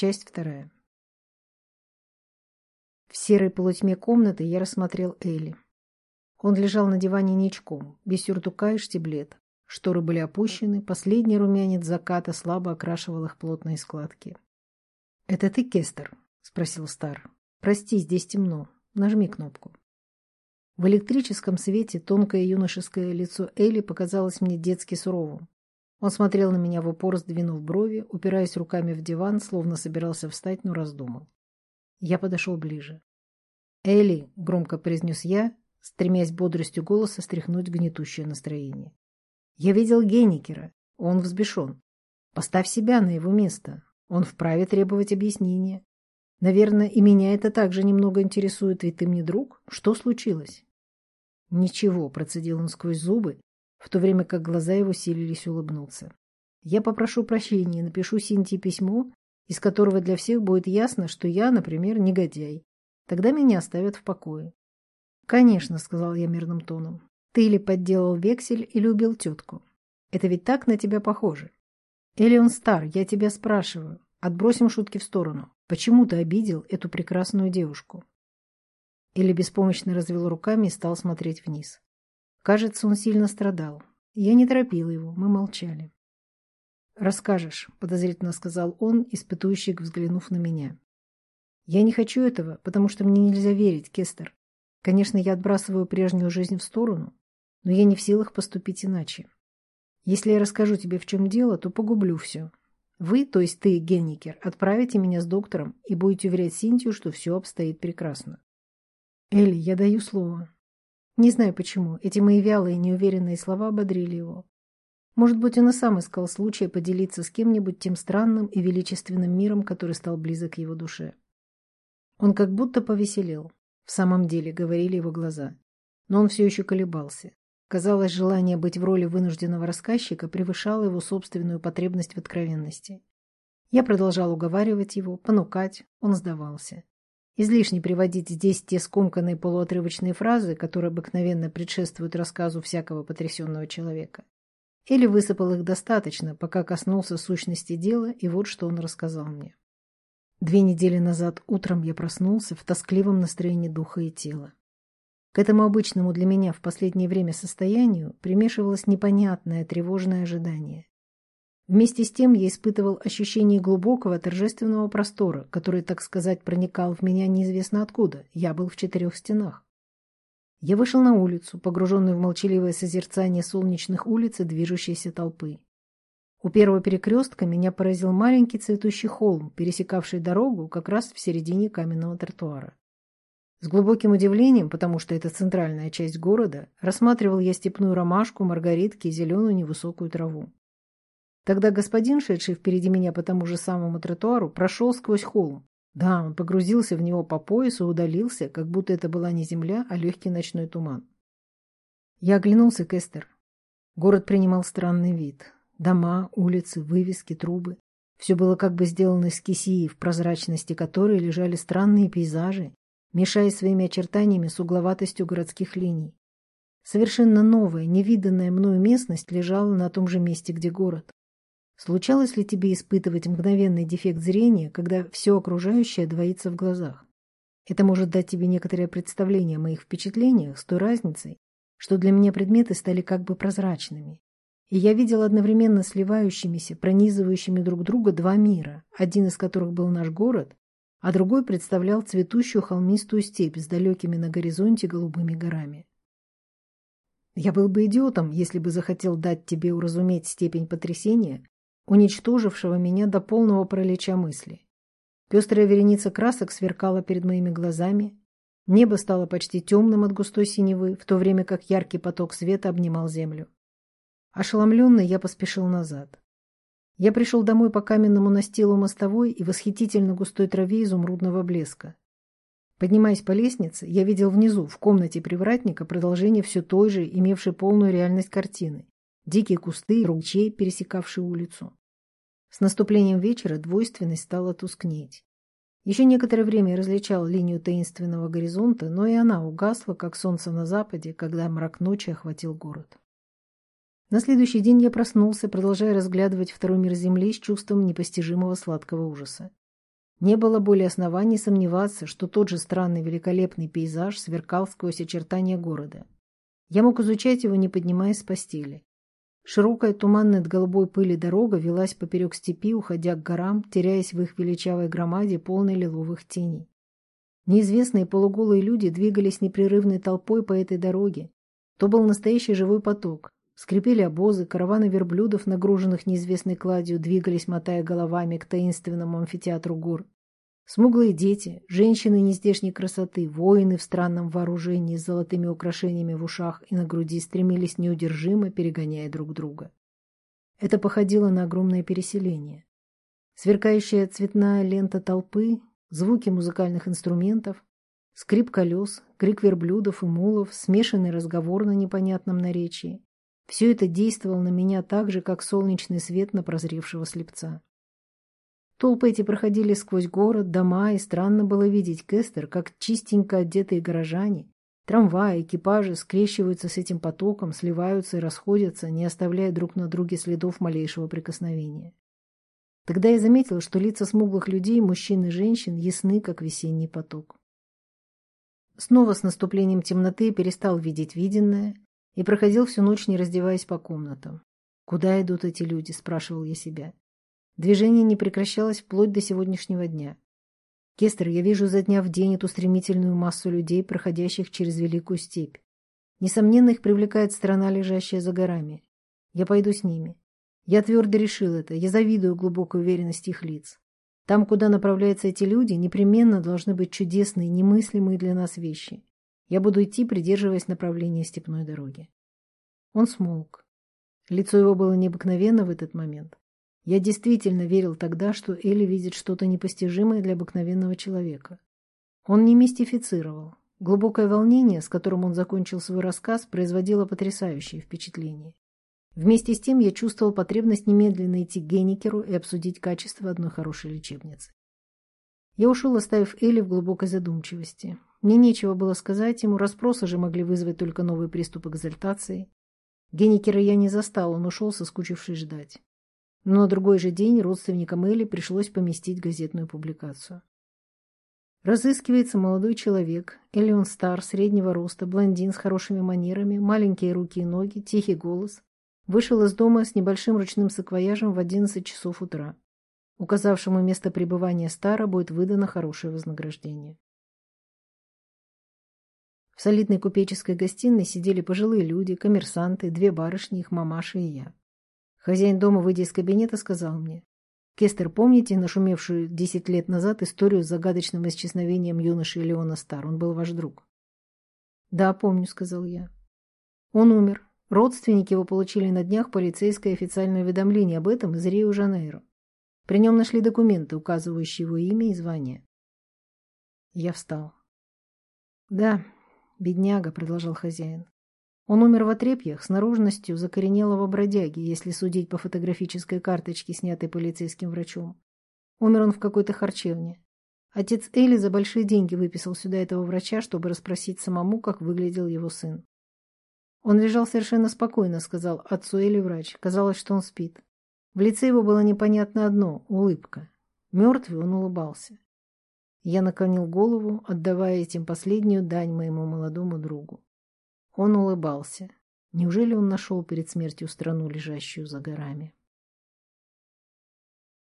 Часть вторая. В серой полутьме комнаты я рассмотрел Элли. Он лежал на диване ничком, без сюртука и штиблет. Шторы были опущены, последний румянец заката слабо окрашивал их плотные складки. — Это ты, Кестер? — спросил Стар. — Прости, здесь темно. Нажми кнопку. В электрическом свете тонкое юношеское лицо Элли показалось мне детски суровым. Он смотрел на меня в упор, сдвинув брови, упираясь руками в диван, словно собирался встать, но раздумал. Я подошел ближе. «Элли!» — громко произнес я, стремясь бодростью голоса стряхнуть гнетущее настроение. «Я видел Генникера. Он взбешен. Поставь себя на его место. Он вправе требовать объяснения. Наверное, и меня это также немного интересует, ведь ты мне друг. Что случилось?» «Ничего», — процедил он сквозь зубы, в то время как глаза его силились улыбнуться. «Я попрошу прощения и напишу Синтии письмо, из которого для всех будет ясно, что я, например, негодяй. Тогда меня оставят в покое». «Конечно», — сказал я мирным тоном. «Ты или подделал вексель, или убил тетку. Это ведь так на тебя похоже. Или он стар, я тебя спрашиваю. Отбросим шутки в сторону. Почему ты обидел эту прекрасную девушку?» Или беспомощно развел руками и стал смотреть вниз. Кажется, он сильно страдал. Я не торопила его, мы молчали. «Расскажешь», — подозрительно сказал он, испытующий, взглянув на меня. «Я не хочу этого, потому что мне нельзя верить, Кестер. Конечно, я отбрасываю прежнюю жизнь в сторону, но я не в силах поступить иначе. Если я расскажу тебе, в чем дело, то погублю все. Вы, то есть ты, Генникер, отправите меня с доктором и будете уверять Синтию, что все обстоит прекрасно. Элли, я даю слово. Не знаю почему, эти мои вялые, неуверенные слова ободрили его. Может быть, он и сам искал случая поделиться с кем-нибудь тем странным и величественным миром, который стал близок его душе. Он как будто повеселел. В самом деле, говорили его глаза. Но он все еще колебался. Казалось, желание быть в роли вынужденного рассказчика превышало его собственную потребность в откровенности. Я продолжал уговаривать его, понукать, он сдавался. Излишне приводить здесь те скомканные полуотрывочные фразы, которые обыкновенно предшествуют рассказу всякого потрясенного человека. Или высыпал их достаточно, пока коснулся сущности дела, и вот что он рассказал мне. Две недели назад утром я проснулся в тоскливом настроении духа и тела. К этому обычному для меня в последнее время состоянию примешивалось непонятное тревожное ожидание. Вместе с тем я испытывал ощущение глубокого торжественного простора, который, так сказать, проникал в меня неизвестно откуда. Я был в четырех стенах. Я вышел на улицу, погруженный в молчаливое созерцание солнечных улиц и движущейся толпы. У первого перекрестка меня поразил маленький цветущий холм, пересекавший дорогу как раз в середине каменного тротуара. С глубоким удивлением, потому что это центральная часть города, рассматривал я степную ромашку, маргаритки и зеленую невысокую траву. Тогда господин, шедший впереди меня по тому же самому тротуару, прошел сквозь холм. Да, он погрузился в него по поясу и удалился, как будто это была не земля, а легкий ночной туман. Я оглянулся к Эстер. Город принимал странный вид. Дома, улицы, вывески, трубы. Все было как бы сделано из кисии, в прозрачности которой лежали странные пейзажи, мешая своими очертаниями с угловатостью городских линий. Совершенно новая, невиданная мною местность лежала на том же месте, где город. Случалось ли тебе испытывать мгновенный дефект зрения, когда все окружающее двоится в глазах? Это может дать тебе некоторое представление о моих впечатлениях с той разницей, что для меня предметы стали как бы прозрачными. И я видел одновременно сливающимися, пронизывающими друг друга два мира, один из которых был наш город, а другой представлял цветущую холмистую степь с далекими на горизонте голубыми горами. Я был бы идиотом, если бы захотел дать тебе уразуметь степень потрясения, уничтожившего меня до полного пролеча мысли. Пестрая вереница красок сверкала перед моими глазами, небо стало почти темным от густой синевы, в то время как яркий поток света обнимал землю. Ошеломленный, я поспешил назад. Я пришел домой по каменному настилу мостовой и восхитительно густой траве изумрудного блеска. Поднимаясь по лестнице, я видел внизу, в комнате привратника, продолжение все той же, имевшей полную реальность картины. Дикие кусты ручей, пересекавшие улицу. С наступлением вечера двойственность стала тускнеть. Еще некоторое время различал линию таинственного горизонта, но и она угасла, как солнце на западе, когда мрак ночи охватил город. На следующий день я проснулся, продолжая разглядывать второй мир Земли с чувством непостижимого сладкого ужаса. Не было более оснований сомневаться, что тот же странный великолепный пейзаж сверкал сквозь очертания города. Я мог изучать его, не поднимаясь с постели. Широкая туманная от голубой пыли дорога велась поперек степи, уходя к горам, теряясь в их величавой громаде, полной лиловых теней. Неизвестные полуголые люди двигались непрерывной толпой по этой дороге. То был настоящий живой поток. Скрипели обозы, караваны верблюдов, нагруженных неизвестной кладью, двигались, мотая головами к таинственному амфитеатру гор. Смуглые дети, женщины нездешней красоты, воины в странном вооружении с золотыми украшениями в ушах и на груди стремились неудержимо, перегоняя друг друга. Это походило на огромное переселение. Сверкающая цветная лента толпы, звуки музыкальных инструментов, скрип колес, крик верблюдов и мулов, смешанный разговор на непонятном наречии. Все это действовало на меня так же, как солнечный свет на прозревшего слепца. Толпы эти проходили сквозь город, дома, и странно было видеть Кестер, как чистенько одетые горожане, трамваи, экипажи скрещиваются с этим потоком, сливаются и расходятся, не оставляя друг на друге следов малейшего прикосновения. Тогда я заметил, что лица смуглых людей, мужчин и женщин, ясны, как весенний поток. Снова с наступлением темноты перестал видеть виденное, и проходил всю ночь, не раздеваясь по комнатам. «Куда идут эти люди?» – спрашивал я себя. Движение не прекращалось вплоть до сегодняшнего дня. Кестер, я вижу за дня в день эту стремительную массу людей, проходящих через Великую Степь. Несомненно, их привлекает страна, лежащая за горами. Я пойду с ними. Я твердо решил это. Я завидую глубокой уверенности их лиц. Там, куда направляются эти люди, непременно должны быть чудесные, немыслимые для нас вещи. Я буду идти, придерживаясь направления степной дороги. Он смолк. Лицо его было необыкновенно в этот момент. Я действительно верил тогда, что Элли видит что-то непостижимое для обыкновенного человека. Он не мистифицировал. Глубокое волнение, с которым он закончил свой рассказ, производило потрясающее впечатление. Вместе с тем я чувствовал потребность немедленно идти к Генникеру и обсудить качество одной хорошей лечебницы. Я ушел, оставив Элли в глубокой задумчивости. Мне нечего было сказать ему, расспросы же могли вызвать только новые приступы экзальтации. Генникера я не застал, он ушел, соскучившись ждать. Но на другой же день родственникам Элли пришлось поместить газетную публикацию. Разыскивается молодой человек, Эллион Стар, среднего роста, блондин с хорошими манерами, маленькие руки и ноги, тихий голос. Вышел из дома с небольшим ручным саквояжем в 11 часов утра. Указавшему место пребывания Стара будет выдано хорошее вознаграждение. В солидной купеческой гостиной сидели пожилые люди, коммерсанты, две барышни, их мамаша и я. Хозяин дома, выйдя из кабинета, сказал мне. «Кестер, помните нашумевшую десять лет назад историю с загадочным исчезновением юноши Леона Стар? Он был ваш друг». «Да, помню», — сказал я. «Он умер. Родственники его получили на днях полицейское официальное уведомление об этом из Рио-Жанейро. При нем нашли документы, указывающие его имя и звание». Я встал. «Да, «Бедняга», — продолжал хозяин. «Он умер в отрепьях с наружностью закоренелого бродяги, если судить по фотографической карточке, снятой полицейским врачом. Умер он в какой-то харчевне. Отец Эли за большие деньги выписал сюда этого врача, чтобы расспросить самому, как выглядел его сын. Он лежал совершенно спокойно, сказал отцу Эли врач. Казалось, что он спит. В лице его было непонятно одно — улыбка. Мертвый он улыбался. Я наклонил голову, отдавая этим последнюю дань моему молодому другу. Он улыбался. Неужели он нашел перед смертью страну, лежащую за горами?